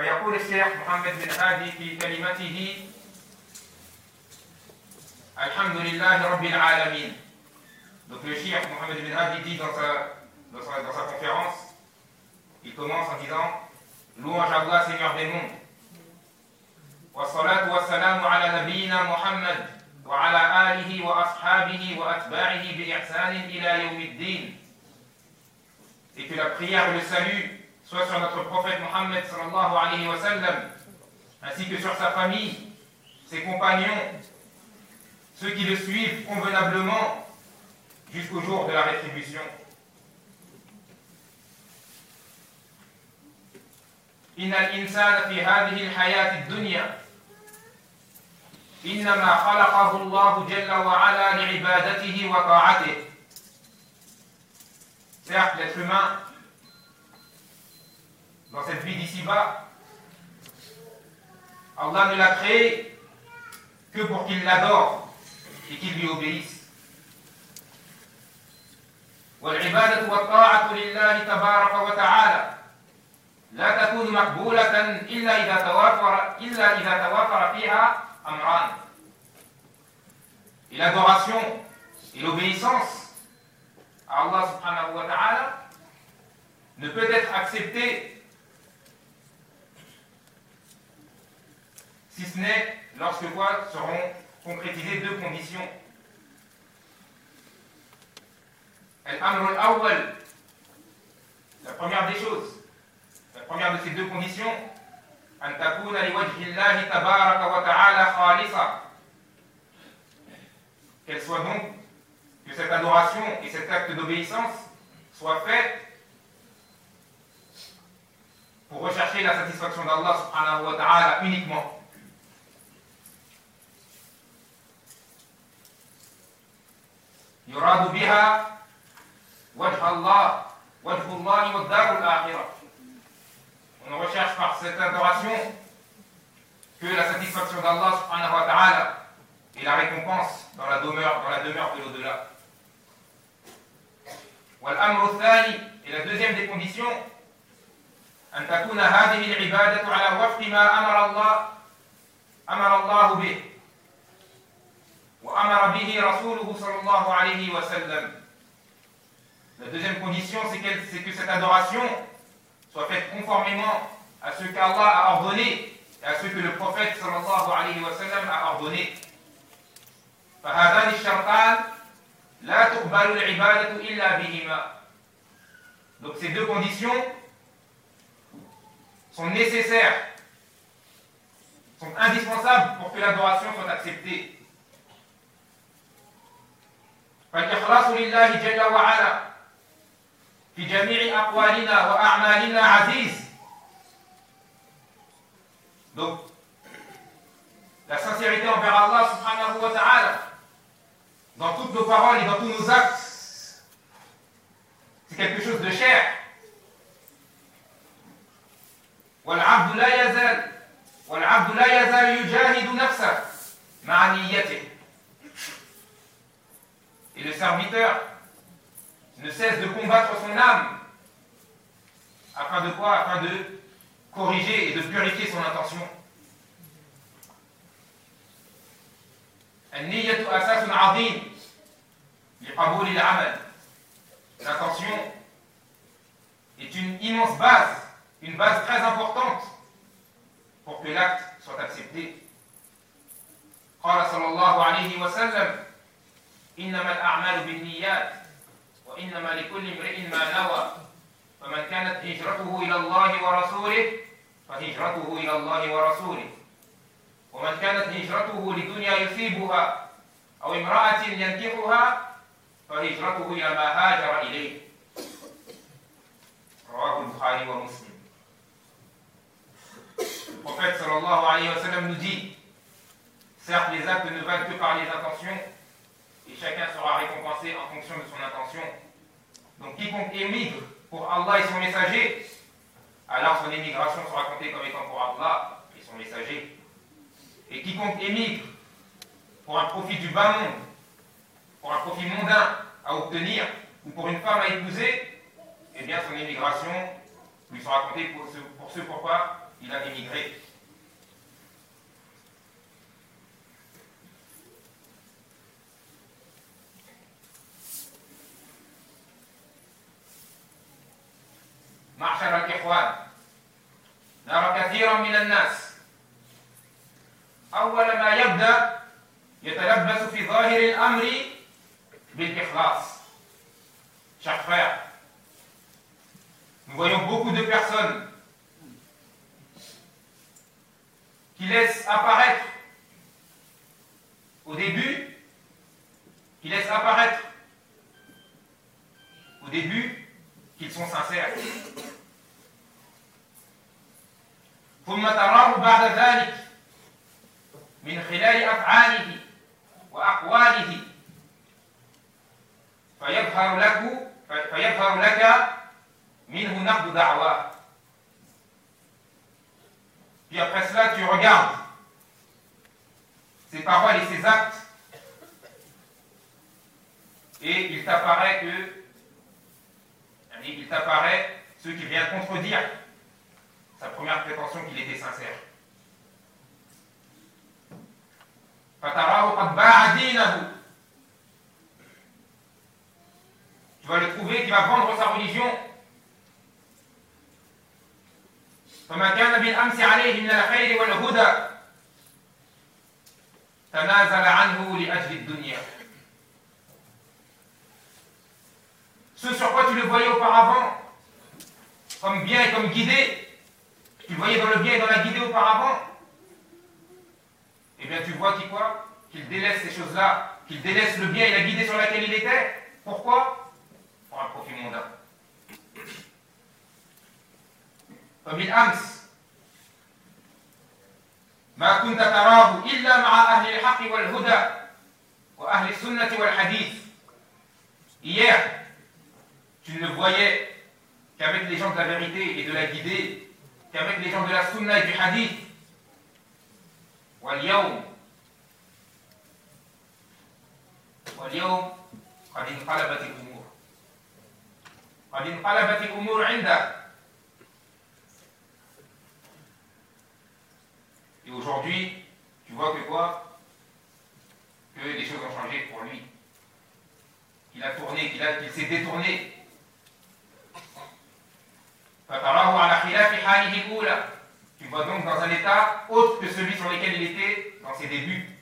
فيقول الشيخ محمد بن هادي في كلمته الحمد لله رب العالمين Donc le Cheikh Mohamed bin Hadi dit dans sa, dans, sa, dans sa conférence, il commence en disant Louange à Allah, Seigneur des mondes. والصلاة والسلام على نبينا محمد وعلى آله وأصحابه وأتباعه بإحسان إلى يوم الدين. Et que la prière et le salut soient sur notre prophète Mohammed sallallahu alayhi wa sallam, ainsi que sur sa famille, ses compagnons, ceux qui le suivent convenablement jusqu'au jour de la rétribution. إن الإنسان في هذه الحياة الدنيا إنما خلقه الله جل وعلا لعبادته وطاعته. Certes, l'être humain, dans cette vie d'ici-bas, Allah ne l'a créé que pour qu'il l'adore et qu'il lui obéisse. والعبادة والطاعة لله تبارك وتعالى لا تكون مقبولة إلا إذا توافر إلا إذا توافر فيها أمران. Et l'adoration et l'obéissance à Allah subhanahu wa ta'ala ne peut être acceptée si ce n'est lorsque quoi seront concrétisées deux conditions. La première des choses, la première de ces deux conditions, qu'elle soit donc, que cette adoration et cet acte d'obéissance soient faits pour rechercher la satisfaction d'Allah wa ta'ala uniquement. يراد بها وجه الله وجه الله والدار الآخرة on recherche par cette adoration que la satisfaction d'Allah subhanahu wa ta'ala et la récompense dans la demeure, dans la demeure de l'au-delà. والأمر الثاني et la deuxième des conditions أن تكون هذه العبادة على وفق ما أمر الله أمر الله به وأمر به رسوله صلى الله عليه وسلم La deuxième condition, c'est que cette adoration soit faite conformément à ce qu'Allah a ordonné et à ce que le prophète sallallahu alayhi wa sallam a ordonné. فهذان الشرطان لا تقبل العبادة إلا بهما. Donc ces deux conditions sont nécessaires, sont indispensables pour que l'adoration soit acceptée. فالإخلاص لله جل وعلا في جميع أقوالنا وأعمالنا عزيز Donc, la sincérité envers Allah subhanahu wa ta'ala, dans toutes nos paroles et dans tous nos actes, c'est quelque chose de cher. والعبد لا يزال والعبد لا يزال يجاهد نفسه مع نيته Et le serviteur ne cesse de combattre son âme. Afin de quoi Afin de corriger et de purifier son intention. النية أساس عظيم لقبول العمل. L'intention est une immense base, une base très importante pour que l'acte soit accepté. قال صلى الله عليه وسلم إنما الأعمال بالنيات وإنما لكل امرئ ما نوى. فمن كانت هجرته إلى الله ورسوله فهجرته إلى الله ورسوله. ومن كانت هجرته لدنيا يصيبها أو امرأة ينكحها فهجرته إلى ما هاجر إليه. رواه البخاري ومسلم. Prophète sallallahu alayhi wa sallam nous dit Certes, les actes ne valent que par les intentions, et chacun sera récompensé en fonction de son intention. Donc quiconque émigre pour Allah et son messager, alors son émigration sera comptée comme étant pour Allah et son messager. Et quiconque émigre pour un profit du bas monde, pour un profit mondain à obtenir, ou pour une femme à épouser, eh bien son émigration lui sera comptée pour ce, pour ce pourquoi il a émigré. معشر الإخوان نرى كثيرا من الناس أول ما يبدأ يتلبس في ظاهر الأمر بالإخلاص Chers frères, nous voyons beaucoup de personnes qui laissent apparaître au début, qui laissent apparaître au début qu'ils sont sincères. ثم تراه بعد ذلك من خلال أفعاله وأقواله فيظهر لك فيظهر لك منه نقد دعواه Puis après cela, tu regardes ses paroles et ses actes, et il t'apparaît que, il t'apparaît ce qui vient contredire sa première prétention qu'il était sincère. Tu vas le trouver qui va vendre sa religion. فما كان بالأمس عليه من الخير والهدى تنازل عنه لأجل الدنيا Ce sur quoi tu le voyais auparavant, comme bien et comme guidé, tu le voyais dans le bien et dans la guidée auparavant, eh bien tu vois qu'il quoi Qu'il délaisse ces choses-là, qu'il délaisse le bien et la guidée sur laquelle il était. Pourquoi Pour un profit mondain. فبالأمس ما كنت تراه إلا مع أهل الحق والهدى وأهل السنة والحديث Hier, tu ne le voyais qu'avec les gens de la vérité et de la guidée, qu'avec les gens de la sunna et du hadith. واليوم واليوم قد انقلبت الأمور قد انقلبت الأمور عندك Et aujourd'hui, tu vois que quoi Que les choses ont changé pour lui. Qu'il a tourné, qu'il qu'il s'est détourné. tu vois donc dans un état autre que celui sur lequel il était dans ses débuts.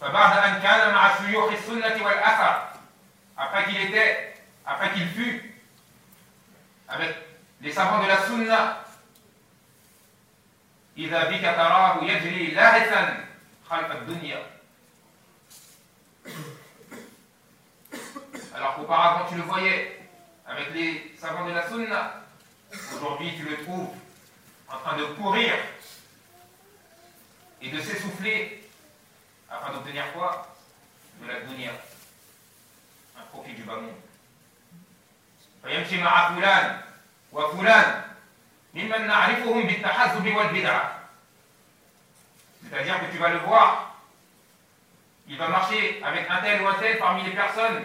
فبعد أن كان مع شيوخ السنة والأثر après qu'il était, après qu'il fut avec les savants de la sunna إذا بك تراه يجري لاهثا خلف الدنيا alors qu'auparavant tu le voyais avec les savants de la sunna Aujourd'hui, tu le trouves en train de courir et de s'essouffler afin d'obtenir quoi De la dunya, un profit du bas monde. فيمشي مع فلان وفلان ممن نعرفهم بالتحزب والبدعة C'est-à-dire que tu vas le voir, il va marcher avec un tel ou un tel parmi les personnes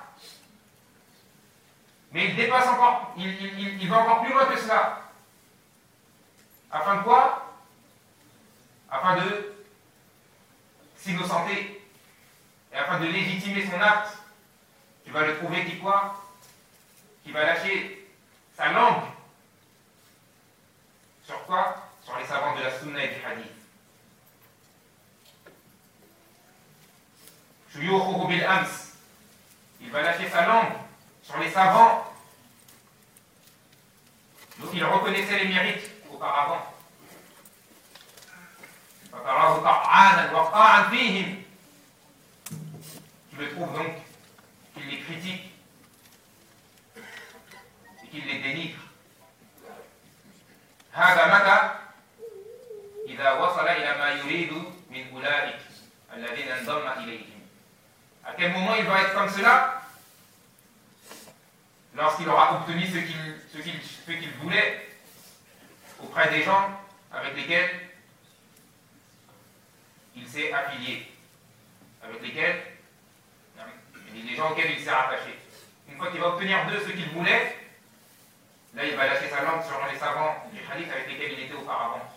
Mais il dépasse encore, il, va encore plus loin que cela. Afin de quoi? Afin de s'innocenter. Et afin de légitimer son acte, tu vas le trouver qui quoi? Qui va lâcher sa langue. Sur quoi? Sur les savants de la sunna et du hadith. Il va lâcher sa langue sur les savants. Donc il reconnaissait les mérites auparavant. فتراه طعانا وقاعا فيهم tu le trouves donc qu'il les critique et qu'il les dénigre هذا متى إذا وصل إلى ما يريد من أولئك الذين انضم إليهم À quel moment il va être comme cela Lorsqu'il aura obtenu ce qu'il voulait auprès des gens avec lesquels il s'est affilié, avec lesquels les gens auxquels il s'est rattaché. Une fois qu'il va obtenir d'eux ce qu'il voulait, là il va lâcher sa langue sur les savants du hadith avec lesquels il était auparavant.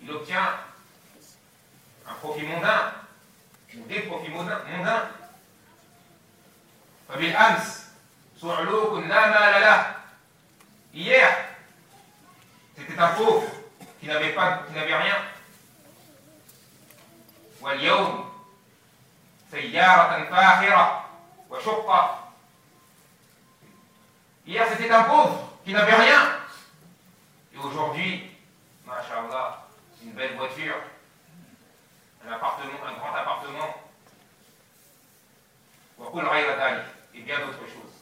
Il obtient un profit mondain, ou des profits mondains. Hier, c'était un pauvre qui n'avait pas, qui n'avait rien. واليوم سيارة فاخرة وشقة Hier, c'était un pauvre qui n'avait rien. Et aujourd'hui, machallah, une belle voiture, un appartement, un grand appartement, et bien d'autres choses.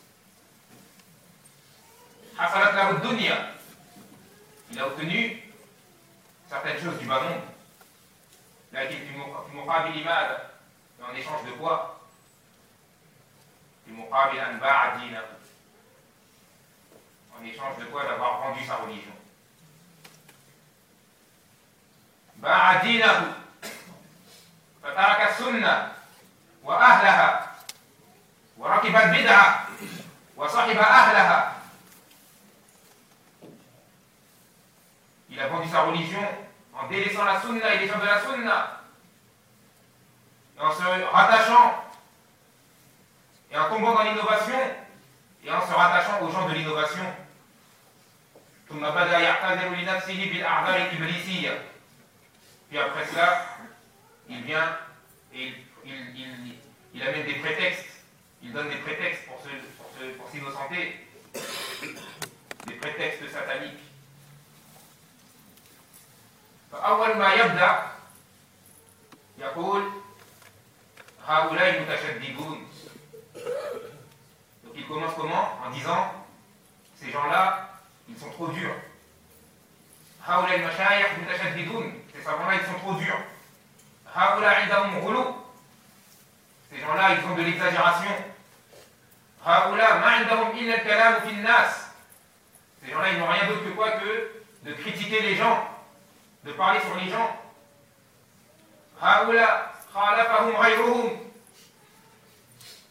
Il a obtenu certaines choses du bas monde. en échange de quoi en échange de quoi d'avoir rendu sa religion. باع دينه فترك السنة وأهلها وركب البدعة وصحب أهلها Il a vendu sa religion en délaissant la sunna et les gens de la sunna, et en se rattachant, et en tombant dans l'innovation, et en se rattachant aux gens de l'innovation. ثم بدا يعتذر لنفسه بالأعذار الإبليسية Puis après cela, il vient et il, amène des prétextes. Il donne des prétextes pour, pour, s'innocenter. Des prétextes sataniques. فأول ما يبدأ يقول هؤلاء متشددون Donc il commence comment En disant ces gens-là, ils sont trop durs. هؤلاء المشايخ متشددون ces savants-là, ils sont trop durs. Ces gens-là, ils font de l'exagération. Ces gens-là, ils n'ont rien d'autre que quoi que de critiquer les gens, de parler sur les gens.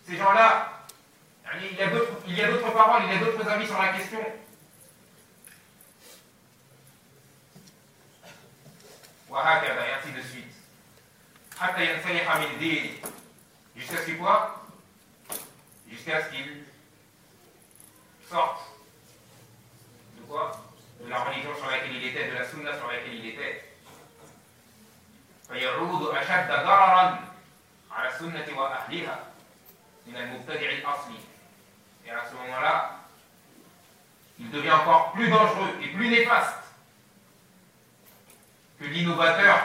Ces gens-là, il y a d'autres paroles, il y a d'autres avis sur la question. Et ainsi de suite حتى ينسلخ من دينه jusqu'à ce qu'il quoi jusqu'à ce qu'il sorte de quoi de la religion sur laquelle il était de la sunna sur laquelle il était فيعود أشد ضررا على السنة وأهلها من المبتدع الأصلي et à ce moment-là il devient encore plus dangereux et plus néfaste que l'innovateur,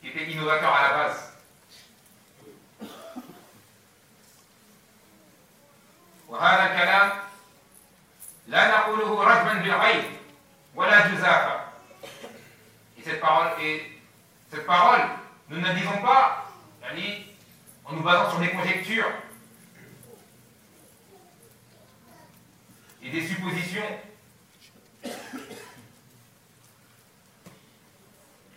qui était innovateur à la base. وهذا الكلام لا نقوله رجما بالغيب ولا جزافا et cette parole et cette parole nous ne disons pas en nous basant sur des conjectures et des suppositions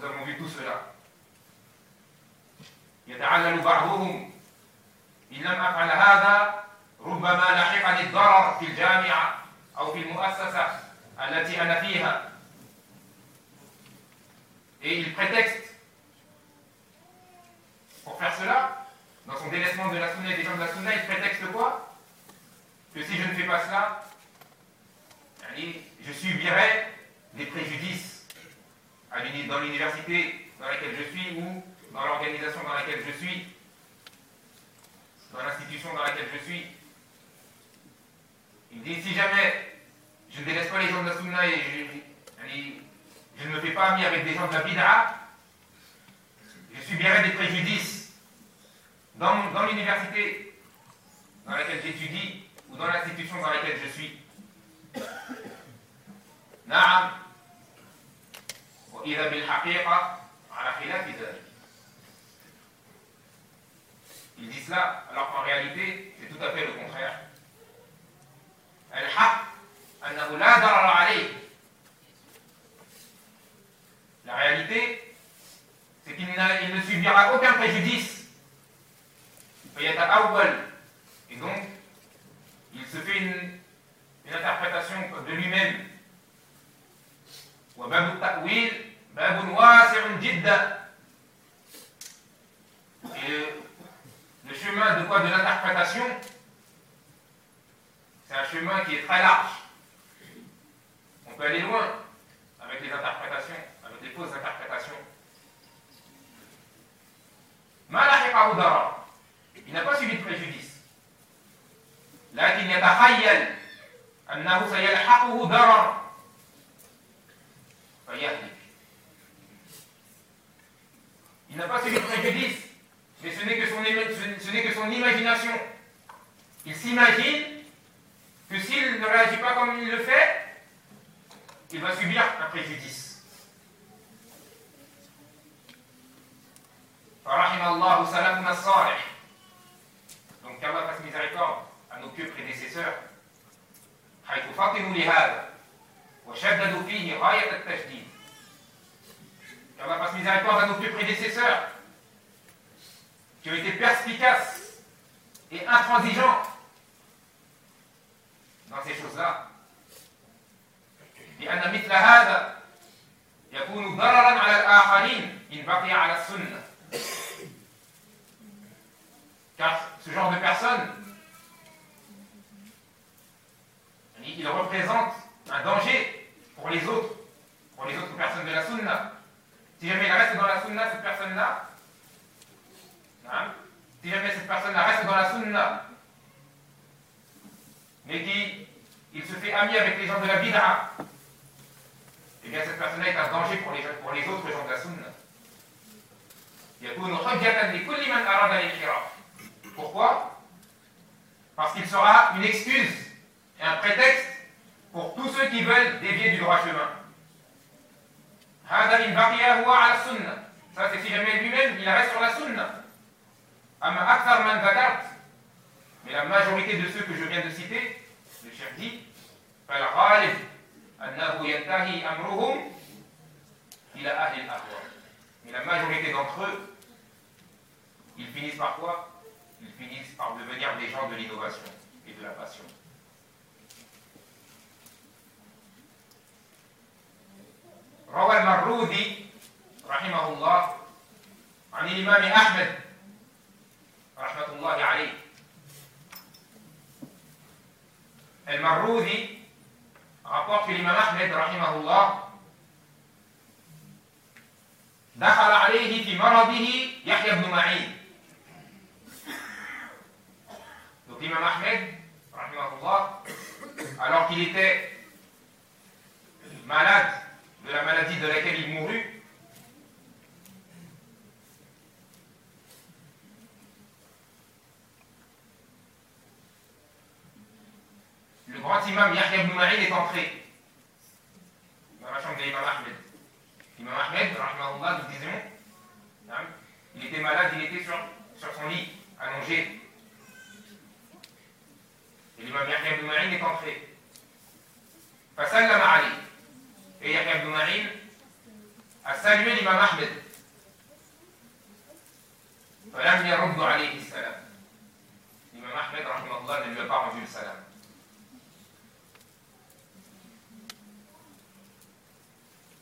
Nous avons vu tout cela. يتعلل بعضهم إن لم أفعل هذا ربما لحقني الضرر في الجامعة أو في المؤسسة التي أنا فيها Et il prétexte pour faire cela dans son délaissement de la sunna et des gens de la sunna, il prétexte quoi Que si je ne fais pas cela, je subirai des préjudices dans l'université dans laquelle je suis ou dans l'organisation dans laquelle je suis, dans l'institution dans laquelle je suis. Il me dit si jamais je ne délaisse pas les gens de la Sunna et je, ne me fais pas ami avec des gens de la Bid'a, je subirai des préjudices dans, dans l'université dans laquelle j'étudie ou dans l'institution dans laquelle je suis. Naam. وإذا بالحقيقة على خلاف ذلك Il dit cela alors qu'en réalité c'est tout à fait le contraire. الحق أنه لا ضرر عليه La réalité, c'est qu'il ne subira aucun préjudice. Et donc, il se fait une, une interprétation de lui-même. وباب التأويل باب واسع جدا. Et le chemin de quoi De l'interprétation, c'est un chemin qui est très large. On peut aller loin avec les interprétations, avec les fausses interprétations. Il n'a pas subi de préjudice. لكن يتخيل أنه سيلحقه ضرر فيهلك Il n'a pas subi de préjudice, mais ce n'est que, son, ce n'est que son imagination. Il s'imagine que s'il ne réagit pas comme il le fait, il va subir un préjudice. فرحم الله سلفنا الصالح donc qu'Allah fasse miséricorde à nos pieux prédécesseurs حيث فطنوا لهذا وشددوا فيه غاية التشديد qu'Allah fasse miséricorde à nos pieux prédécesseurs qui ont été perspicaces et intransigeants dans ces choses-là لأن مثل هذا يكون ضررا على الآخرين إن بقي على السنة car ce genre de personne il représente un danger pour les autres, pour les autres personnes de la sunna. Si jamais il reste dans la sunna, cette personne-là, hein, si jamais cette personne-là reste dans la sunna, mais qu'il il se fait ami avec les gens de la bid'a, eh bien cette personne-là est un danger pour les, pour les autres gens de la sunna. Pourquoi? Parce qu'il sera une excuse et un prétexte pour tous ceux qui veulent dévier du droit chemin. Ça, c'est si jamais lui-même, il reste sur la sunna. Mais la majorité de ceux que je viens de citer, le chef dit, Mais la majorité d'entre eux, ils finissent par quoi? Ils finissent par devenir des gens de l'innovation et de la passion. روى المرودي رحمه الله عن الإمام أحمد رحمة الله عليه. rapporte que l'imam Ahmed رحمه الله دخل عليه في مرضه يحيى بن معين. Donc l'imam Ahmed رحمه الله alors qu'il était malade de la maladie de laquelle il mourut, le grand imam Yahya ibn Ma'in est entré dans la chambre de l'imam Ahmed. L'imam Ahmed, nous disions, hein, il était malade, il était sur, sur son lit, allongé. Et l'imam Yahya ibn Ma'in est entré. فسلم عليه إيه يحيى بن معين؟ السجن الامام أحمد. فلم يرد عليه السلام. الامام أحمد رحمه الله لم يطعم في السلام.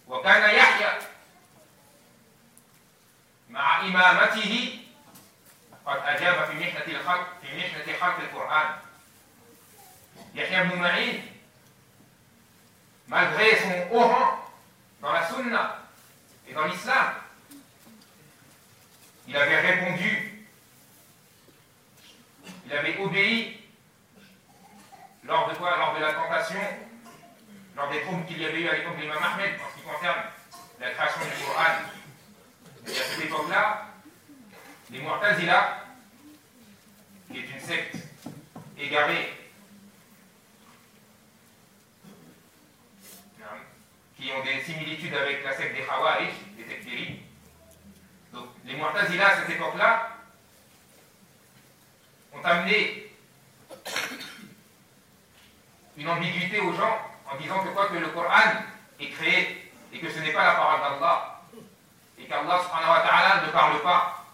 وكان يحيى مع إمامته قد أجاب في محنة الخلق في محنة خلق القرآن. يحيى بن معين malgré son haut rang dans la sunna et dans l'islam, il avait répondu, il avait obéi lors de quoi Lors de la tentation, lors des troubles qu'il y avait eu à l'époque de l'imam en ce qui concerne la création du Coran. Et à cette époque-là, les Mu'tazila, qui est une secte égarée, qui ont des similitudes avec la secte des Khawarij, des Tekfiri. Donc les Mu'tazila à cette époque-là ont amené une ambiguïté aux gens en disant que quoi que le Coran est créé et que ce n'est pas la parole d'Allah et qu'Allah ne parle pas.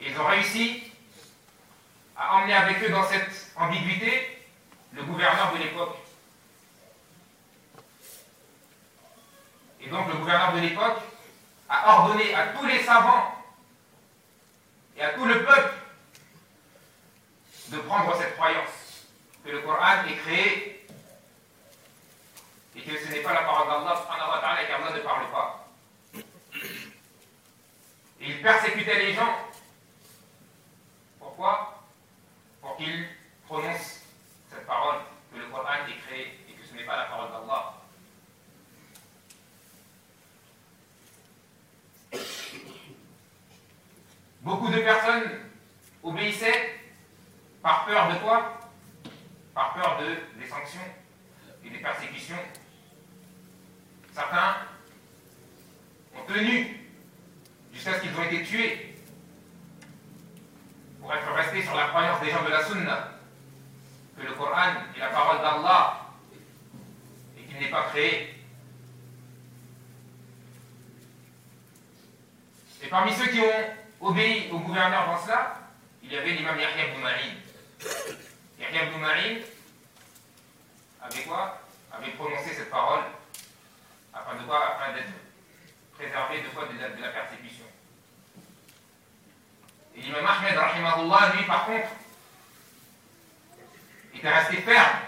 Et ils ont réussi à emmener avec eux dans cette ambiguïté le gouverneur de l'époque. Et donc le gouverneur de l'époque a ordonné à tous les savants et à tout le peuple de prendre cette croyance que le Coran est créé et que ce n'est pas la parole d'Allah et qu'Allah ne parle pas. Et il persécutait les gens. Pourquoi? Pour qu'ils prononcent cette parole, que le Coran est créé et que ce n'est pas la parole d'Allah. Beaucoup de personnes obéissaient par peur de quoi? Par peur de, des sanctions et des persécutions. Certains ont tenu jusqu'à ce qu'ils ont été tués pour être restés sur la croyance des gens de la Sunna que le Coran est la parole d'Allah et qu'il n'est pas créé. Et parmi ceux qui ont obéi au gouverneur dans cela, il y avait l'imam Yahya Ma'in. Yahya Ma'in avait quoi? Avait prononcé cette parole afin de quoi Afin d'être préservé de quoi? De la, de la persécution. Et l'imam Ahmed, lui, par contre, était resté ferme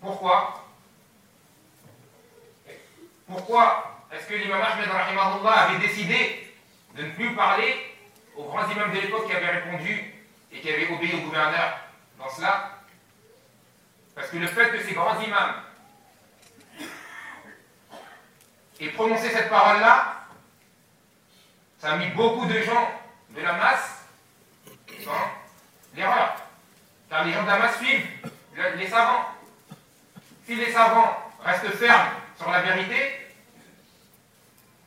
Pourquoi? Pourquoi est-ce que l'imam Ahmed avait décidé de ne plus parler aux grands imams de l'époque qui avaient répondu et qui avaient obéi au gouverneur dans cela? Parce que le fait que ces grands imams et prononcer cette parole-là, ça a mis beaucoup de gens de la masse dans l'erreur. car les gens de Damas suivent les savants. Si les savants restent fermes sur la vérité,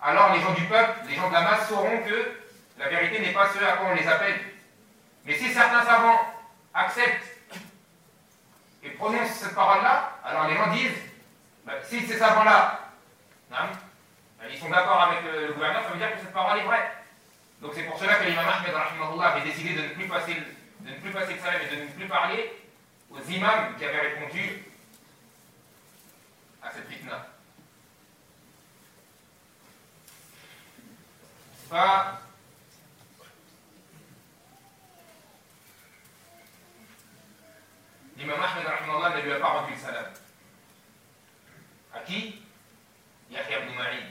alors les gens du peuple, les gens de la masse sauront que la vérité n'est pas ce à quoi on les appelle. Mais si certains savants acceptent et prononcent cette parole-là, alors les gens disent, bah, si ces savants-là, hein, bah, ils sont d'accord avec le, gouverneur, ça veut dire que cette parole est vraie. Donc c'est pour cela que l'imam Ahmed avait décidé de ne plus passer, de ne plus passer le salam et de ne plus parler aux imams qui avaient répondu à cette fitna. l'imam Ahmed ne lui a pas rendu le salam. À qui? Yahya ibn Ma'in.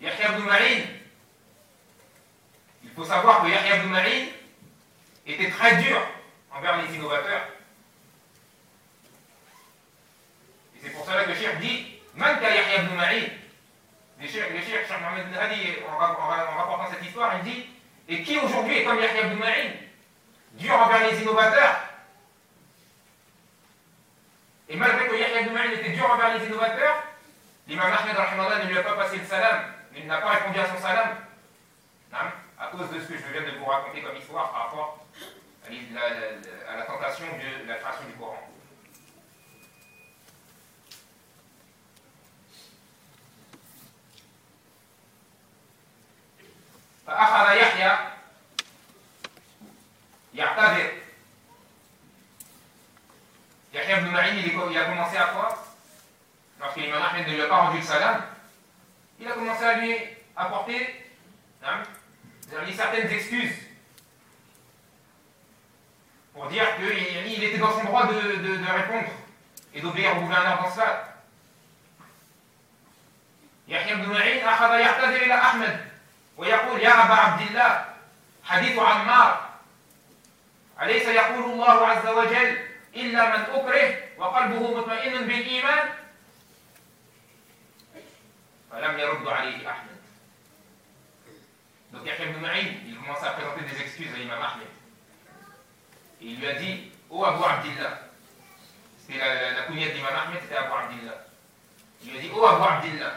Yahya ibn Ma'in, il faut savoir que Yahya ibn Ma'in était très dur envers les innovateurs. C'est pour cela que Cheikh dit Man Yahya ibn Ma'in Les Cheikh, Cheikh, Mohamed en, rapportant cette histoire, il dit Et qui aujourd'hui est comme Yahya ibn Ma'in? Dur envers les innovateurs Et malgré que Yahya ibn Ma'in était dur envers les innovateurs, l'imam Ahmed ne lui a pas passé le salam, il n'a pas répondu à son salam. à cause de ce que je viens de vous raconter comme histoire par rapport à la tentation de la création du Coran. fa axada yaxya yaxtadir Yahya ibn Ma'in, a commencé à quoi? Lorsque l'imam Ahmed ne lui a pas rendu le salam, il a commencé à lui apporter hein, certaines excuses pour dire qu'il était dans son droit de, répondre et d'obéir au gouverneur dans cela. Yahya ibn Ma'in, Ahmed. ويقول يا أبا عبد الله حديث عمار أليس يقول الله عز وجل إلا من أكره وقلبه مطمئن بالإيمان فلم يرد عليه أحمد Donc Yahya ibn Ma'in, il commence à présenter des excuses à l'imam Ahmed. Et il lui a dit, ô oh Abu Abdillah, c'était la, la, la kunyat d'imam Ahmed, c'était Abu Abdillah. Il lui a dit, ô oh Abu Abdillah,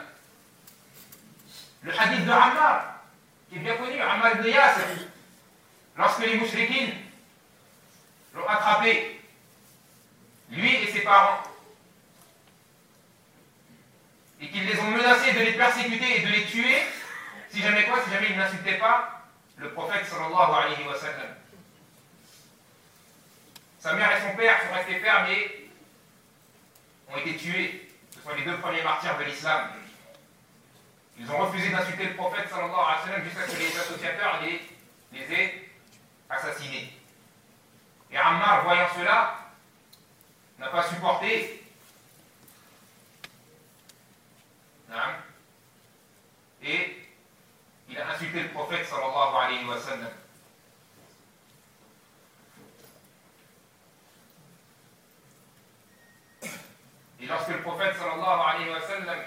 le hadith de Ammar, qui est bien connu, Ammar ibn lorsque les mouchriquines l'ont attrapé, lui et ses parents, et qu'ils les ont menacés de les persécuter et de les tuer, si jamais quoi, si jamais ils n'insultaient pas le prophète sallallahu alayhi wa sallam. Sa mère et son père sont restés fermes et ont été tués. Ce sont les deux premiers martyrs de l'islam. Ils ont refusé d'insulter le prophète sallallahu alayhi wa sallam jusqu'à ce que les associateurs les, les aient assassinés. Et Ammar, voyant cela, n'a pas supporté. Et il a insulté le prophète sallallahu alayhi wa sallam. Et lorsque le prophète sallallahu alayhi wa sallam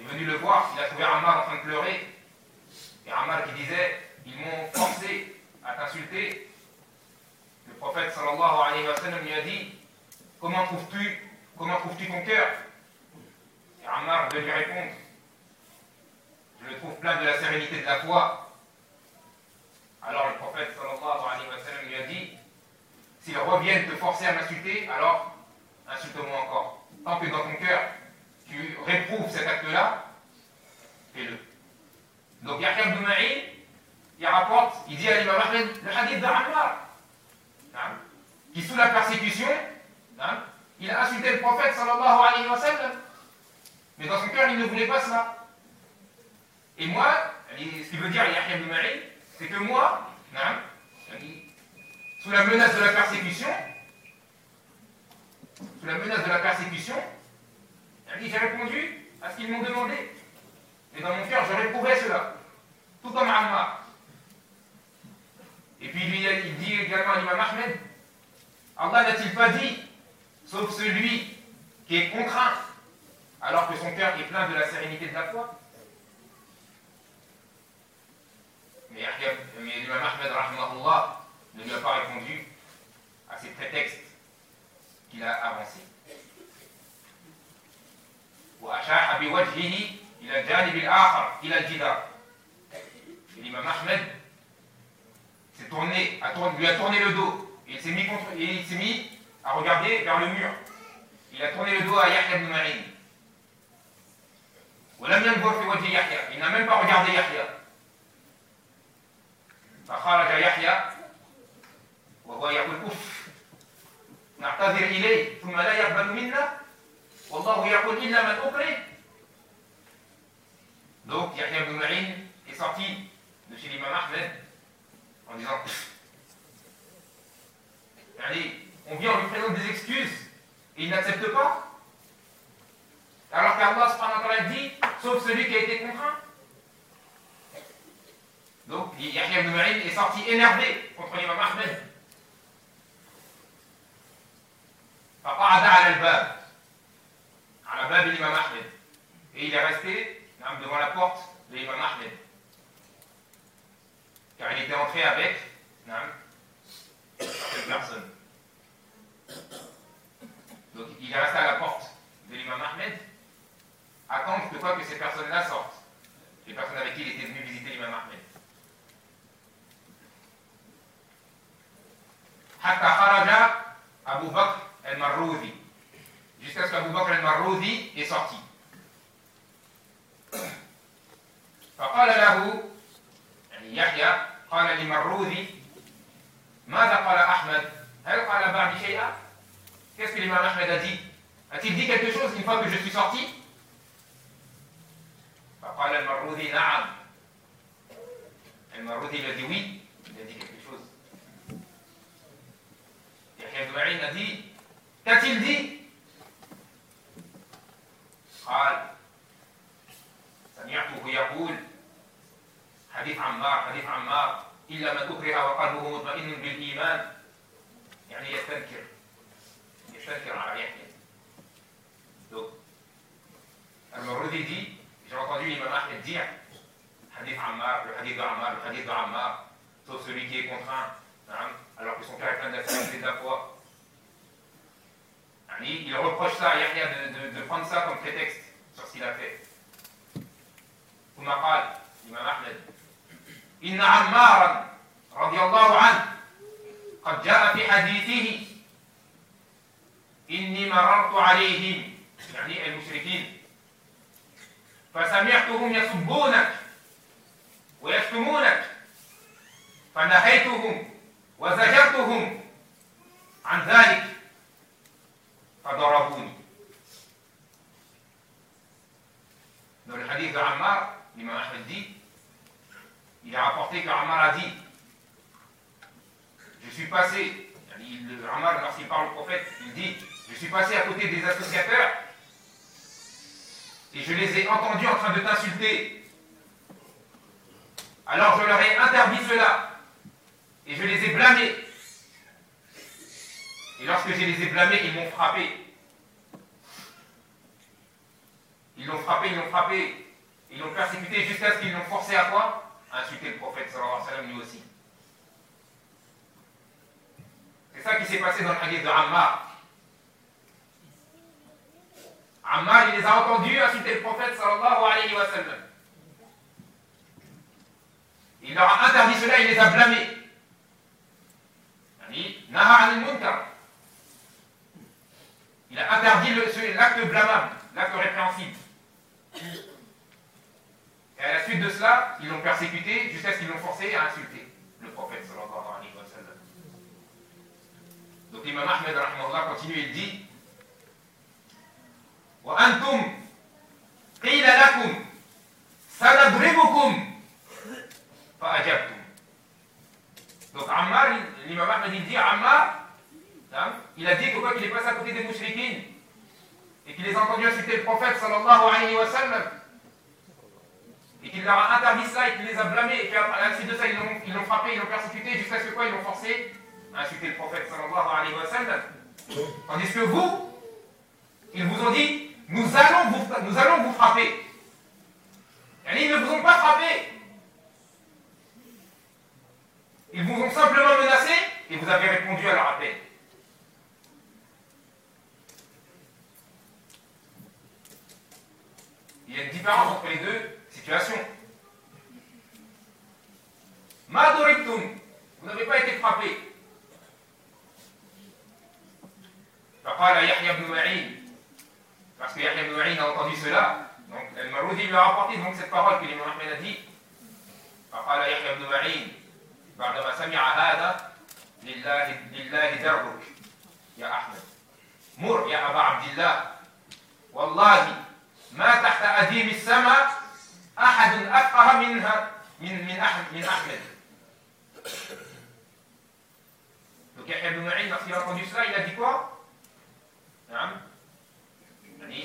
est venu le voir, il a trouvé Ammar en train de pleurer. Et Ammar qui disait, ils m'ont forcé à t'insulter. Le prophète sallallahu alayhi wa sallam lui a dit, comment trouves-tu comment trouves-tu ton cœur? Et Ammar de lui répondre, je le trouve plein de la sérénité de la foi. Alors le prophète sallallahu alayhi wa sallam lui a dit, s'ils reviennent te forcer à m'insulter, alors insulte-moi encore. Tant que dans ton cœur, tu réprouves cet acte-là, fais-le. Donc Yahya ibn Ma'in, il rapporte, il dit à l'imam Ahmed, le hadith d'Ammar, hein, qui sous la persécution, hein, il a insulté le prophète sallallahu alayhi wa sallam. Mais dans son cœur, il ne voulait pas cela. Et moi, ce qui veut dire Yahya ibn Ma'in, c'est que moi, hein, sous la menace de la persécution, sous la menace de la persécution, j'ai répondu à ce qu'ils m'ont demandé. Et dans mon cœur, je réprouvais cela. Tout comme Ammar. Et puis il dit également à l'imam Ahmed, Allah n'a-t-il pas dit, sauf celui qui est contraint, alors que son cœur est plein de la sérénité de la foi? Mais l'imam Ahmed, ne lui a pas répondu à ces prétextes qu'il a avancés. وأشاح بوجهه إلى الجانب الآخر إلى الجدار l'imam Ahmed s'est tourné, a tourné, lui a tourné le dos et il s'est mis, contre, et il s'est mis à regarder vers le mur. Il a tourné le dos à Yahya ibn Ma'in. ولم ينظر في وجه يحيى il n'a même pas regardé Yahya فخرج يحيى وهو يقول اف نعتذر اليه ثم لا يقبل منا والله يقول الا من اكره donc Yahya ibn Ma'in est sorti de chez l'imam Ahmed en disant Allez, on vient, on lui présente des excuses et il n'accepte pas. Alors qu'Allah subhanahu wa ta'ala dit, sauf celui qui a été contraint. Donc Yahya ibn Ma'in est sorti énervé contre l'imam Ahmed. فقعد على الباب على باب l'imam Ahmed et il est resté devant la porte de l'imam Ahmed car il était entré avec cette personne. Donc il est resté à la porte de l'imam Ahmed, attendre de quoi que ces personnes-là sortent, les personnes avec qui il était venu visiter l'imam Ahmed. حتى خرج أبو بكر المروذي jusqu'à ce qu'Abu Bakr al-Marroudi est sorti. فقال له يحيى قال لمروذي ماذا قال أحمد هل قال بعد شيئا Qu'est-ce que l'imam Ahmed a dit A-t-il dit quelque chose une fois que je suis sorti فقال المروذي نعم المروذي a dit oui il a dit quelque chose Yahya ibn Ma'in a dit qu'a-t-il dit قال سمعته يقول حديث عمار حديث عمار إلا من تكره وقلبه مطمئن بالإيمان. يعني يستنكر يستنكر على يحيى المردي دي جو قدري من أحد الديع يعني. حديث عمار الحديث عمار الحديث عمار. تو سوري كي كونتران نعم. Alors que son caractère d'affaires foi. Il reproche ça à Yahya de, de, de prendre ça comme prétexte sur ce qu'il a fait. ثم قال الإمام أحمد إن عمارا رضي الله عنه قد جاء في حديثه إني مررت عليهم يعني المشركين فسمعتهم يسبونك ويشتمونك فنهيتهم وزجرتهم عن ذلك فضربوني Dans le hadith de Ammar, l'imam Ahmed dit il a rapporté que Ammar a dit Je suis passé, Ammar, lorsqu'il parle au prophète, il dit Je suis passé à côté des associateurs et je les ai entendus en train de t'insulter. Alors je leur ai interdit cela et je les ai blâmés. Et lorsque je les ai blâmés, ils m'ont frappé. Ils l'ont frappé, ils l'ont frappé, ils l'ont persécuté jusqu'à ce qu'ils l'ont forcé à quoi? Insulter le prophète sallallahu alayhi wa sallam lui aussi. C'est ça qui s'est passé dans le hadith de Ammar. Ammar, il les a entendus insulter le prophète sallallahu alayhi wa sallam. Il leur a interdit cela, il les a blâmés.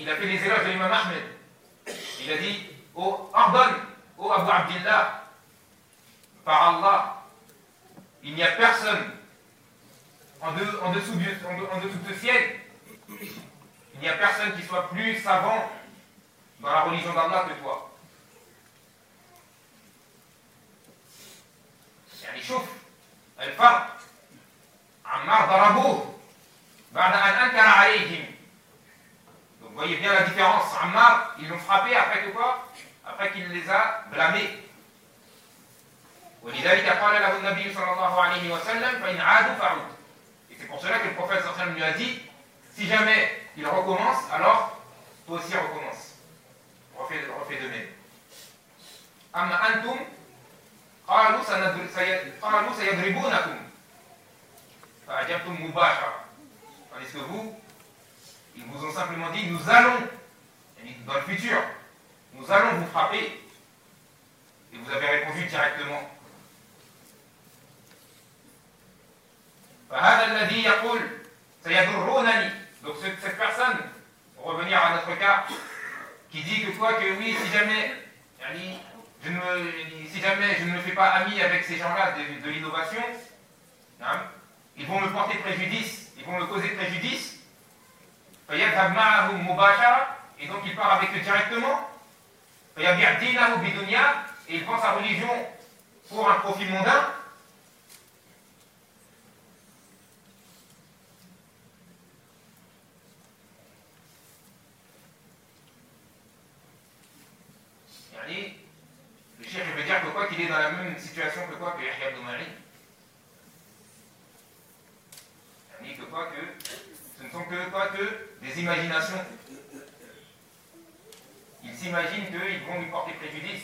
Il a fait les éloges de l'imam Ahmed. Il a dit, oh, ordonne, oh Abu Abdillah, par Allah, il n'y a personne en, dessous du, en, dessous de ciel, il n'y a personne qui soit plus savant dans la religion d'Allah que toi. يعني شوف الفرق عمار ضربوه بعد أن أنكر عليهم Donc vous voyez bien la différence. Ammar, ils l'ont frappé après que quoi Après qu'il les a blâmés. ولذلك قال له النبي صلى الله عليه وسلم فإن عادوا فعود. Et c'est pour cela que le prophète sallallahu alayhi wa sallam lui a dit si jamais il recommence, alors toi aussi recommence. Refais, refais de même. أما أنتم قالوا قالوا سيضربونكم فأجبتم مباشرة Tandis que vous, ils vous ont simplement dit nous allons, dans le futur, nous allons vous frapper. Et vous avez répondu directement. Donc cette personne, pour revenir à notre cas, qui dit que quoi que oui, si jamais, je ne si jamais je ne me fais pas ami avec ces gens-là de, l'innovation, hein, ils vont me porter préjudice, ils vont me causer préjudice. Et donc il part avec eux directement. Et il prend sa religion pour un profit mondain. Le chef veut dire que quoi qu'il est dans la même situation que quoi que Yahya ibn que quoi que ce ne sont que quoi que des imaginations. Ils s'imaginent qu'ils vont lui porter préjudice.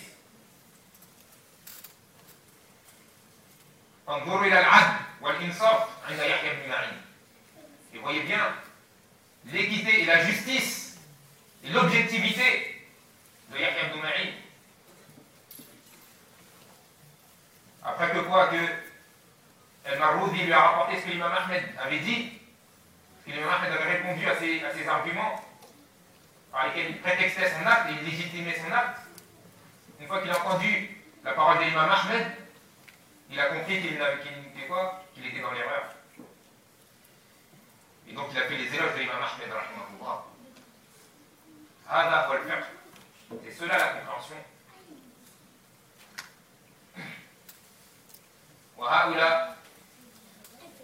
Et voyez bien l'équité et la justice et l'objectivité de Yahya ibn Ma'in. Après que quoi que El Maroudi lui a rapporté ce que l'imam Ahmed avait dit, l'imam Ahmed avait répondu à ces, à ces arguments par lesquels il prétextait son acte et il légitimait son acte. Une fois qu'il a entendu la parole de l'imam Ahmed, il a compris qu'il qu quoi Qu'il était dans l'erreur. Et donc il a fait les éloges de l'imam Ahmed, rahimahullah. Hada C'est cela la compréhension. وهؤلاء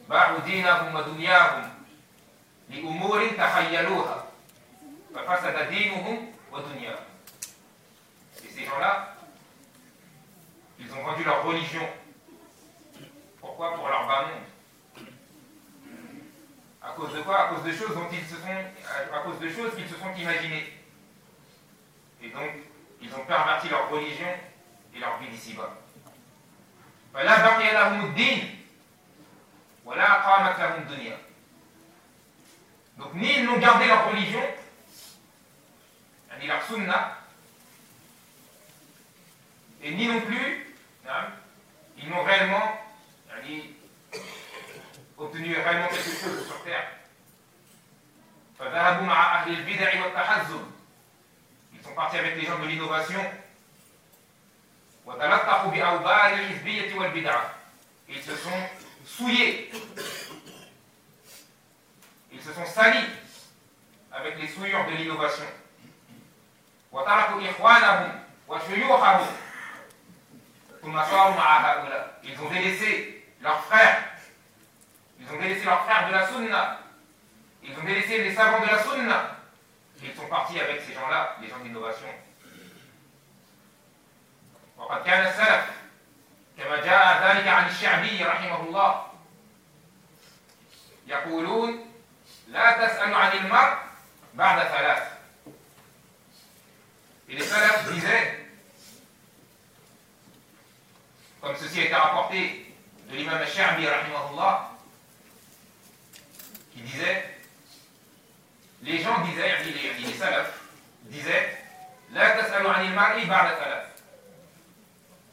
باعوا دينهم ودنياهم لأمور تخيلوها ففسد دينهم ودنياهم Et ces gens-là, ils ont vendu leur religion. Pourquoi Pour leur bas monde. À cause de quoi À cause de choses dont ils se sont, à cause de choses qu'ils se sont imaginées. Et donc, ils ont perverti leur religion et leur vie d'ici-bas. فلا بقي لهم الدين ولا قامت لهم دنيا donc ni ils n'ont gardé leur religion, ni leur sunna, et ni non plus, hein, ils n'ont réellement obtenu réellement quelque chose sur terre. Ils sont partis avec les gens de l'innovation. Ils se sont souillés ils se sont salis avec les souillures de l'innovation. Ils ont délaissé leurs frères Ils ont délaissé leurs frères de la sunna. Ils ont délaissé les savants de la sunna. Et ils sont partis avec ces gens-là, les gens d'innovation. وقد كان السلف كما جاء ذلك عن الشعبي رحمه الله يقولون لا تسأل عن المرء بعد ثلاث Et les salafs disaient, comme ceci a été rapporté de l'imam al-Sha'bi, rahimahullah, qui disait, les gens disaient, les, les salafs disaient, لا تسأل عن المرء بعد ثلاث.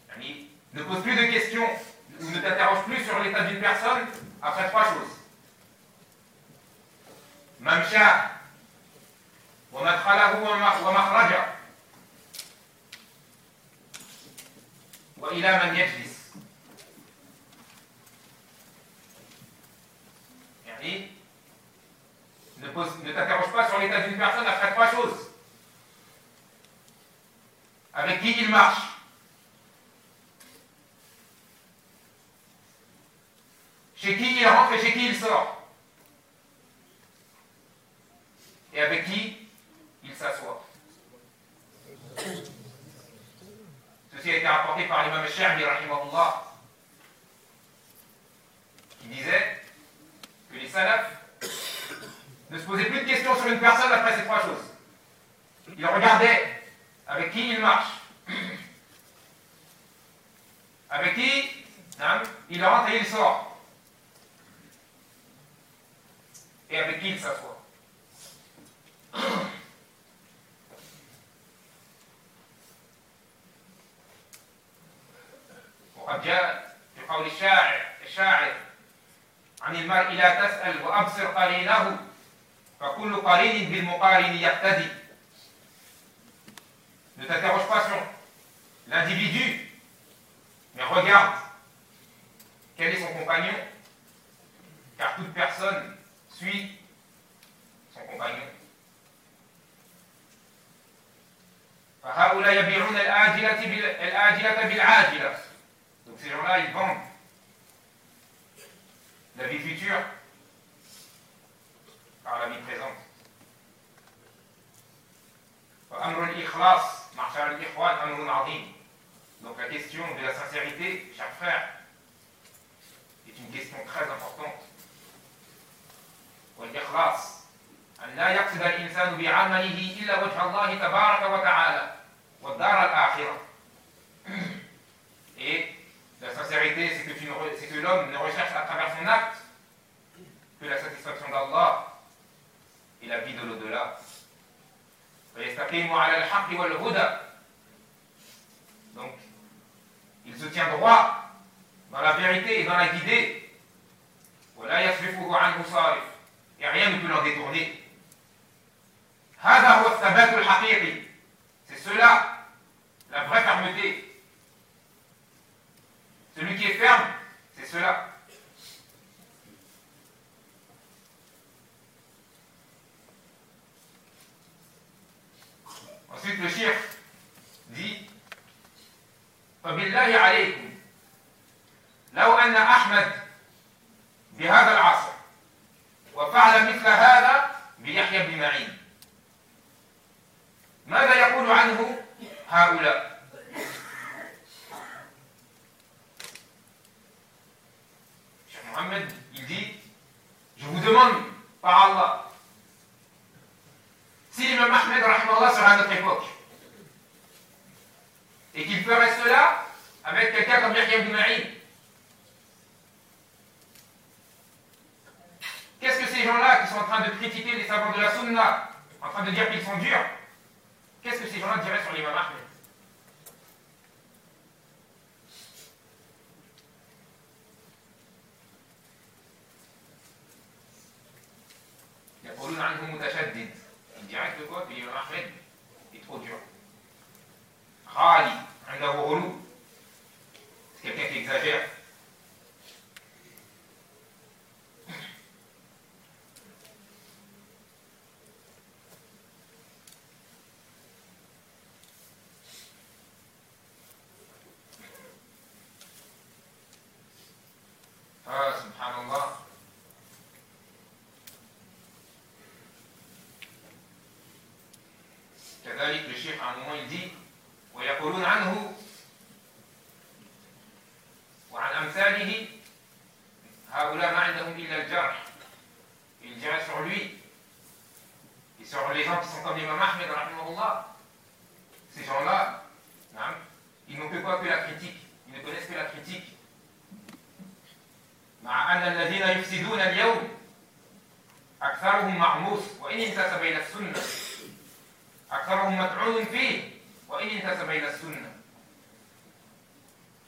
Yani, ne pose plus de questions ou ne t'interroge plus sur l'état d'une personne après trois choses. ممشاه ومدخله ومخرجه وإلى من يجلس يعني ne, pose, ne t'interroge pas sur l'état d'une personne après trois choses. Avec qui il marche Chez qui il rentre et chez qui il sort Et avec qui il s'assoit Ceci a été rapporté par l'imam rahimahullah, qui disait que les salafs ne se posaient plus de questions sur une personne après ces trois choses. Ils regardaient avec qui il marche, avec qui hein, il rentre et il sort, et avec qui il s'assoit. وقد جاء في قول الشاعر الشاعر عن المرء لا تسأل وأبصر قرينه فكل قرين بالمقارن يقتدي Ne t'interroge pas sur l'individu, mais regarde quel est son compagnon, car toute personne suit son compagnon. فهؤلاء يبيعون الآجلة الآجلة بالعاجلة Donc ces gens-là, ils vendent la vie future par la vie présente. Donc la question de la sincérité, chers frères, est une question très importante. والإخلاص أن لا يقصد الإنسان بعمله إلا وجه الله تبارك وتعالى Et la sincérité, c'est que, que l'homme ne recherche à travers son acte que la satisfaction d'Allah et la vie de l'au-delà. Donc, il se tient droit dans la vérité et dans la guidée. Et rien ne peut l'en détourner. C'est cela يقولون عنه متشدد الشيخ عن مويدي ويقولون عنه وعن أمثاله. هؤلاء ما عندهم إلا الجرح. الجرح سعلوي يسعلي فانت سنطب لما محمد رحمه الله ces gens-là, non, ils n'ont que quoi que la critique. Ils مع أن الذين يفسدون اليوم أكثرهم معموس. وإن انتسب إلى السنة. أكثرهم مطعون فيه وإن انتسب إلى السنة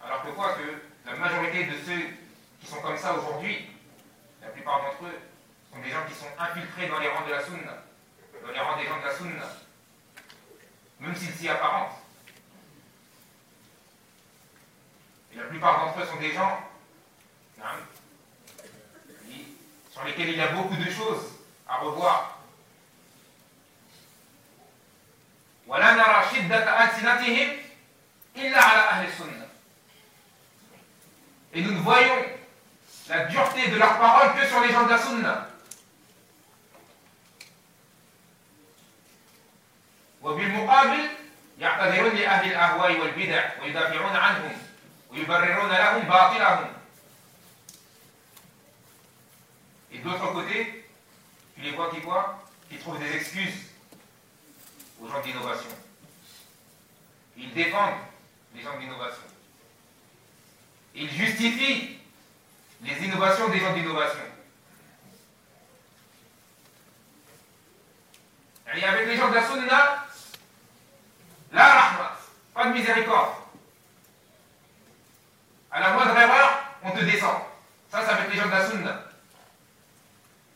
Alors que quoi que la majorité de ceux qui sont comme ça aujourd'hui, la plupart d'entre eux, sont des gens qui sont infiltrés dans les rangs de la sunna, dans les rangs des gens de la sunna, même s'ils s'y apparentent. Et la plupart d'entre eux sont des gens hein, sur lesquels il y a beaucoup de choses à revoir. ولا نرى شدة ألسنتهم إلا على أهل السنة. Et nous ne voyons la dureté de leurs paroles que sur les gens de la sunna. وبالمقابل يعتذرون لأهل الأهواء والبدع ويدافعون عنهم ويبررون لهم باطلهم Et d'autre côté, tu les vois qui quoi Qui trouvent des excuses aux gens d'innovation. Ils défendent les gens d'innovation. Ils justifient les innovations des gens d'innovation. Et avec les gens de la sunna, la pas de miséricorde. À la moindre erreur, on te descend. Ça, c'est avec les gens de la sunna.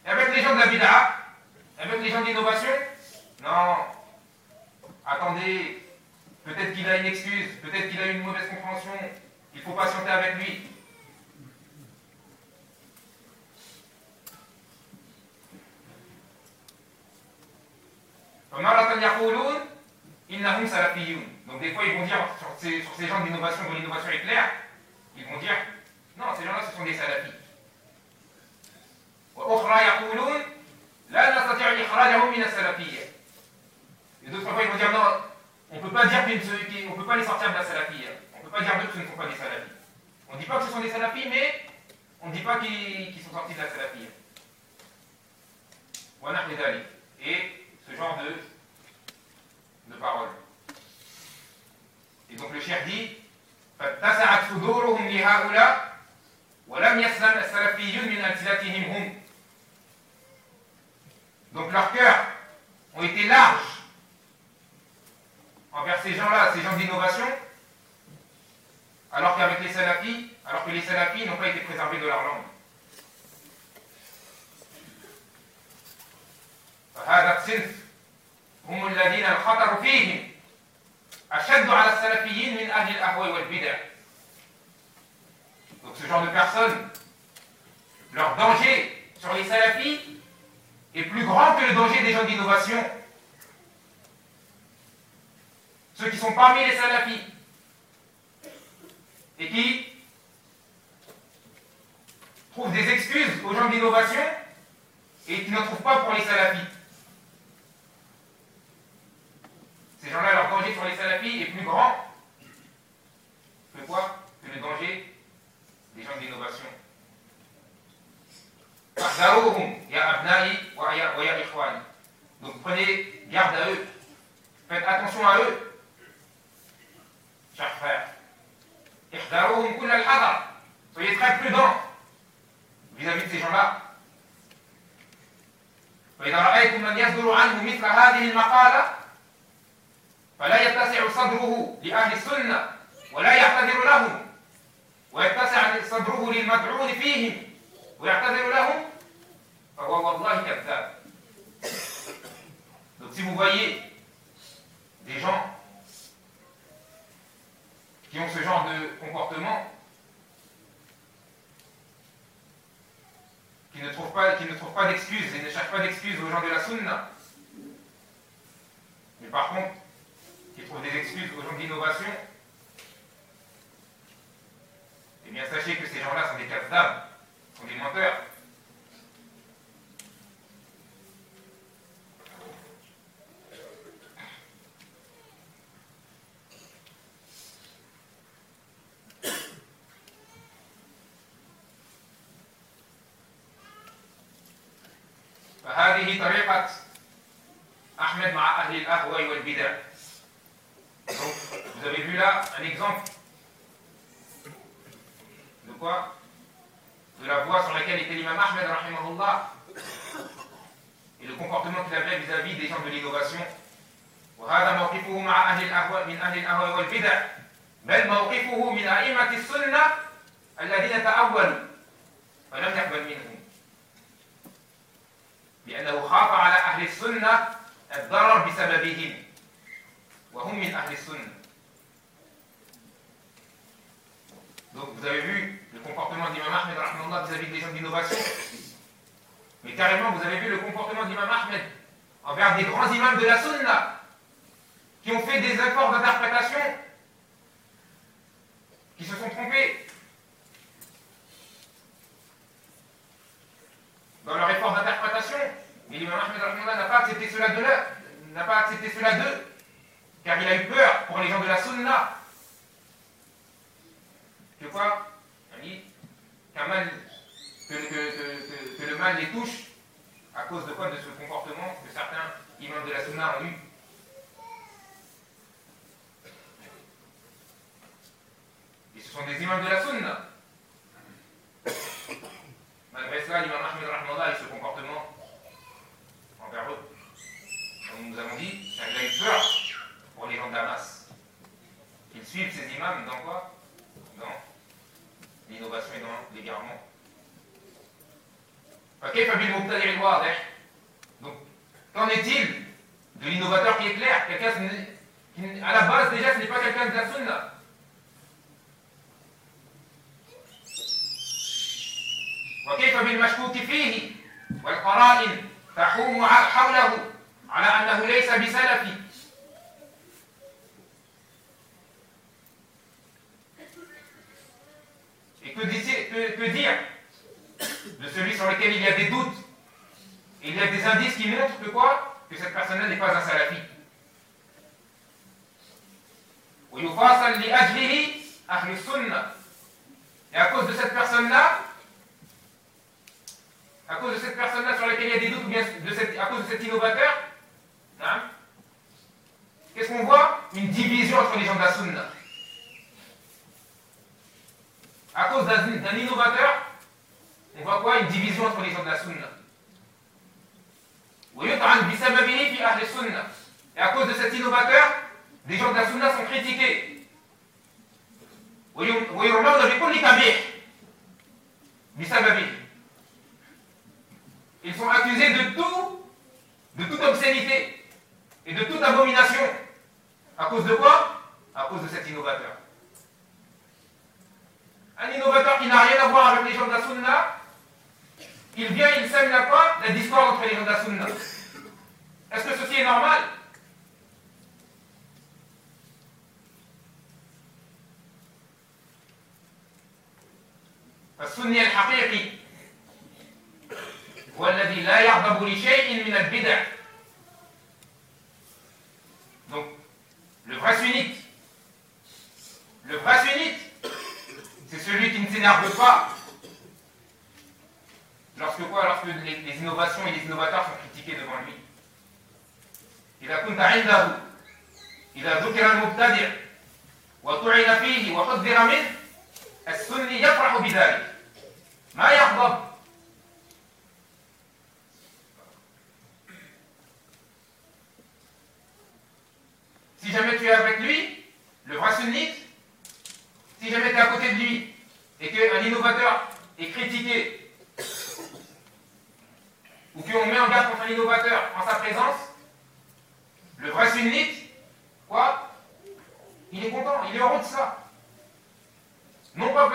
Et avec les gens de la bid'a, avec les gens d'innovation, non. Attendez, peut-être qu'il a une excuse, peut-être qu'il a une mauvaise compréhension, il faut patienter avec lui. Donc des fois ils vont dire sur ces, sur ces gens d'innovation dont l'innovation est claire, ils vont dire non, ces gens-là ce sont des salafis. وأخرى يقولون لا نستطيع إخراجهم من السلفية. Et d'autres fois ils vont dire non, on ne peut pas dire qu'on ne peut pas les sortir de la salafiyya. On ne peut pas dire d'eux que ce ne sont pas des salafis. On ne dit pas que ce sont des salafis, mais on ne dit pas qu'ils qu sont sortis de la salafiyya. Et ce genre de, de paroles. Et donc le cher dit فاتسعت صدورهم لهؤلاء ولم يسلم السلفيون من ألسنتهم هم Donc leurs cœurs ont été larges envers ces gens-là, ces gens d'innovation, alors qu'avec les salafis, alors que les salafis n'ont pas été préservés de leur langue. فهذا الصنف هم الذين الخطر فيهم أشد على السلفيين من أهل الأهواء والبدع. Donc ce genre de personnes, leur danger sur les salafis est plus grand que le danger des gens d'innovation. ceux qui sont parmi les salafis et qui trouvent des excuses aux gens d'innovation et qui ne trouvent pas pour les salafis. Ces gens-là, leur danger sur les salafis est plus grand que quoi Que le danger des gens d'innovation. Donc prenez garde à eux. Faites attention à eux. Chers frères. Soyez très prudents vis-à-vis de ces gens-là. فإذا رأيتم من يصدر عنه مثل هذه المقالة فلا يتسع صدره لأهل السنة ولا يعتذر لهم ويتسع صدره للمدعون فيهم ويعتذر لهم فهو والله كذاب Donc si vous voyez des gens qui ont ce genre de comportement, qui ne trouvent pas, pas d'excuses et ne cherchent pas d'excuses aux gens de la sunna, mais par contre, qui trouvent des excuses aux gens d'innovation, eh bien sachez que ces gens-là sont des d'âme, sont des menteurs. طريقة أحمد مع أهل الأهواء والبدع. Donc, vous avez vu là un exemple de quoi De la voie sur laquelle était l'imam Ahmed, rahimahullah, et le comportement qu'il avait vis-à-vis des gens de l'innovation. وهذا موقفه لأنه خاف على أهل السنة الضرر بسببهم وهم من أهل السنة Donc vous avez vu le comportement d'Imam Ahmed vis-à-vis des gens d'innovation. Mais carrément, vous avez vu le comportement d'Imam Ahmed envers des grands imams de la Sunna qui ont fait des efforts d'interprétation, qui se sont trompés. Dans leur effort d'interprétation, mais l'imam Ahmed n'a pas accepté cela de n'a pas accepté cela d'eux, car il a eu peur pour les gens de la Sunna. Que quoi qu'un mal, que, le mal les touche à cause de quoi De ce comportement que certains imams de la Sunna ont eu? Et ce sont des imams de la Sunna. Malgré cela, l'imam Ahmed et ce comportement envers eux. Comme nous avons dit, c'est un eu peur pour les gens de Damas. Ils suivent ces imams dans quoi Dans l'innovation et dans l'égarement. Donc, qu'en est-il de l'innovateur qui est clair Quelqu'un qui, à la base, déjà, ce n'est pas quelqu'un de la sunna. وكيف بالمشكوك فيه والقرائن تحوم حوله على أنه ليس بسلفي Et que, que, que dire de celui sur lequel il y a des doutes Il y a des indices qui montrent que quoi Que cette personne-là n'est pas un salafi. ويفاصل لأجله أهل السنة Et à cause de cette personne-là, à cause de cette personne-là sur laquelle il y a des doutes, ou bien cet innovateur, hein, qu'est-ce qu'on voit? Une division entre les gens de la sunna.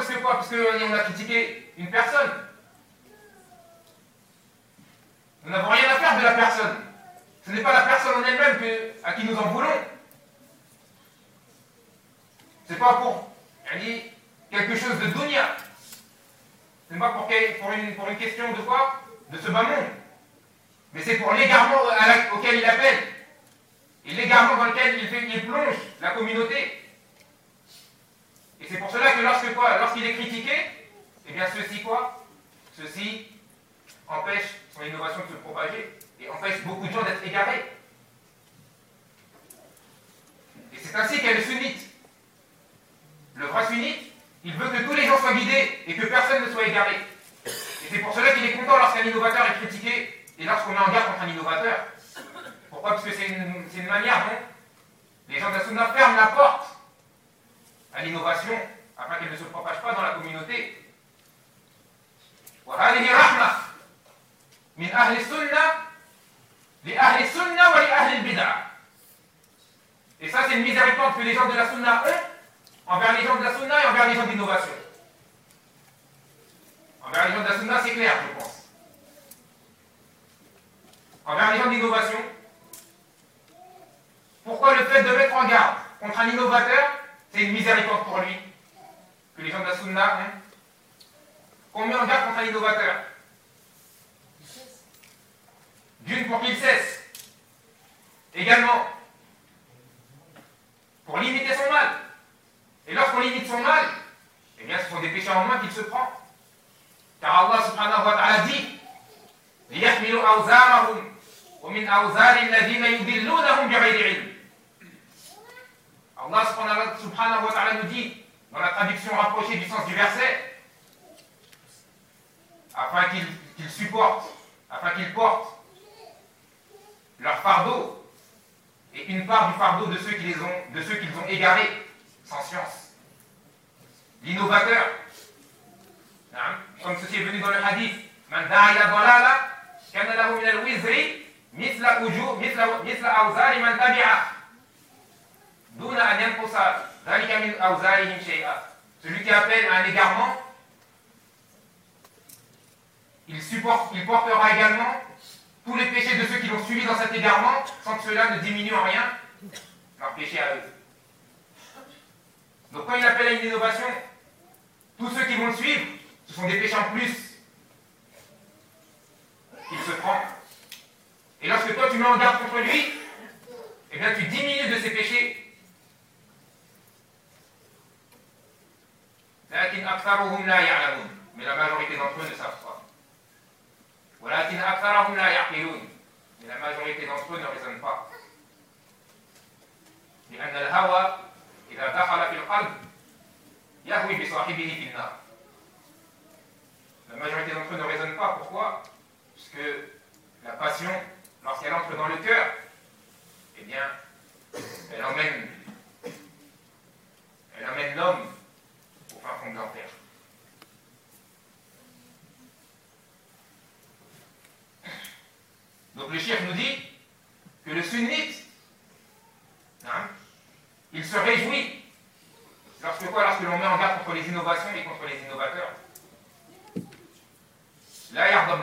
Parce que quoi? Parce qu'on a critiqué une personne. Nous n'avons rien à faire de la personne. Ce n'est pas la personne en elle-même à qui nous en voulons. C'est pas pour quelque chose de dunya. Ce n'est pas pour, une, question de quoi? De ce bas monde. Mais c'est pour l'égarement auquel il appelle. Et l'égarement dans lequel il plonge la communauté. Et c'est pour cela que lorsque quoi Lorsqu'il est critiqué, eh bien ceci quoi? Ceci empêche son innovation de se propager et empêche beaucoup de gens d'être égarés. Et c'est ainsi qu'est le sunnite. Le vrai sunnite, il veut que tous les gens soient guidés et que personne ne soit égaré. Et c'est pour cela qu'il est content lorsqu'un innovateur est critiqué et lorsqu'on met en garde contre un innovateur. Pourquoi? Parce que c'est une, manière dont les gens de la ferment la porte à l'innovation afin qu'elle ne se propage pas dans la communauté. Et ça, c'est une miséricorde que les gens de la Sunna ont envers les gens de la Sunna et envers les gens d'innovation. Envers les gens de la Sunna, c'est clair, je pense. Envers les gens d'innovation, pourquoi le fait de mettre en garde contre un innovateur, c'est une miséricorde pour lui Que les gens de la Sunna, hein qu'on met en garde contre un innovateur. D'une pour qu'il cesse. Également, pour limiter son mal. Et lorsqu'on limite son mal, eh bien ce sont des péchés en moins qu'il se prend. Car Allah subhanahu wa ta'ala dit ليحملوا أوزارهم ومن أوزار الذين يضلونهم بغير علم Allah subhanahu wa ta'ala nous dit, dans la traduction rapprochée du sens du verset, afin qu'ils supportent, afin qu'ils portent leur fardeau et une part du fardeau de ceux ont, qu'ils ont égarés sans science. L'innovateur, hein, comme ceci est venu dans le hadith. Duna an yanqusa dhalika min awzarihim shay'a. Celui qui appelle à un égarement, il, supporte, il portera également tous les péchés de ceux qui l'ont suivi dans cet égarement, sans que cela ne diminue en rien leur péché à eux. Donc quand il appelle à une innovation, tous ceux qui vont le suivre, ce sont des péchés en plus qu'il se prend. Et lorsque toi tu mets en garde contre lui, eh bien tu diminues de ses péchés. Mais la majorité d'entre eux ne savent pas. ولكن أكثرهم لا يعقلون Mais la majorité d'entre eux ne raisonnent pas. لأن الهوى إذا دخل في القلب يهوي بصاحبه في النار. La majorité d'entre eux ne raisonnent pas. Pourquoi Parce que la passion, lorsqu'elle entre dans le cœur, eh bien, elle emmène, elle emmène l'homme au fin fond de l'enfer. Donc le chef nous dit que le sunnite, hein, il se réjouit lorsque quoi? Lorsque l'on met en garde contre les innovations et contre les innovateurs. Al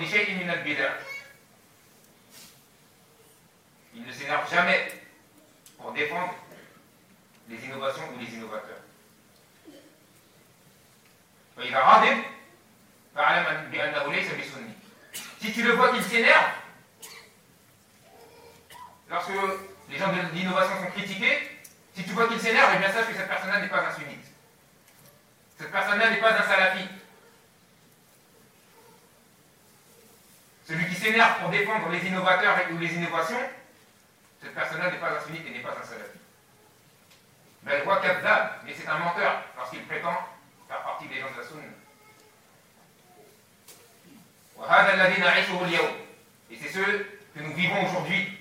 Il ne s'énerve jamais pour défendre les innovations ou les innovateurs. Si tu le vois qu'il s'énerve, lorsque les gens de l'innovation sont critiqués, si tu vois qu'ils s'énervent, eh bien sache que cette personne-là n'est pas un sunnite. Cette personne-là n'est pas un salafi. Celui qui s'énerve pour défendre les innovateurs ou les innovations, cette personne-là n'est pas un sunnite et n'est pas un salafi. Ben, mais c'est un menteur lorsqu'il prétend faire partie des gens de la sunna. Et c'est ce que nous vivons aujourd'hui.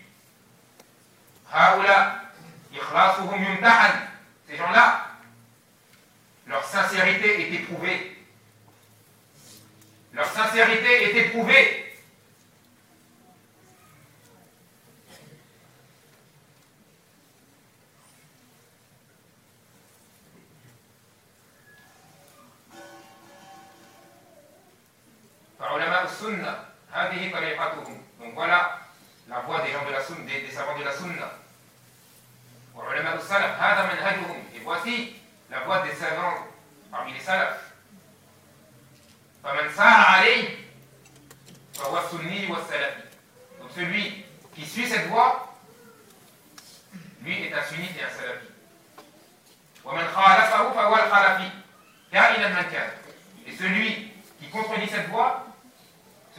Ces gens-là, leur sincérité est éprouvée. Leur sincérité est éprouvée. Donc voilà la voix des gens de la sunna, des, savants de la sunna. Et voici la voix des savants parmi les salafs. Donc celui qui suit cette voie, lui est un sunnite et un salafi. Et celui qui contredit cette voie,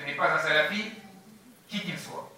ce n'est pas un salafi, qui qu'il soit.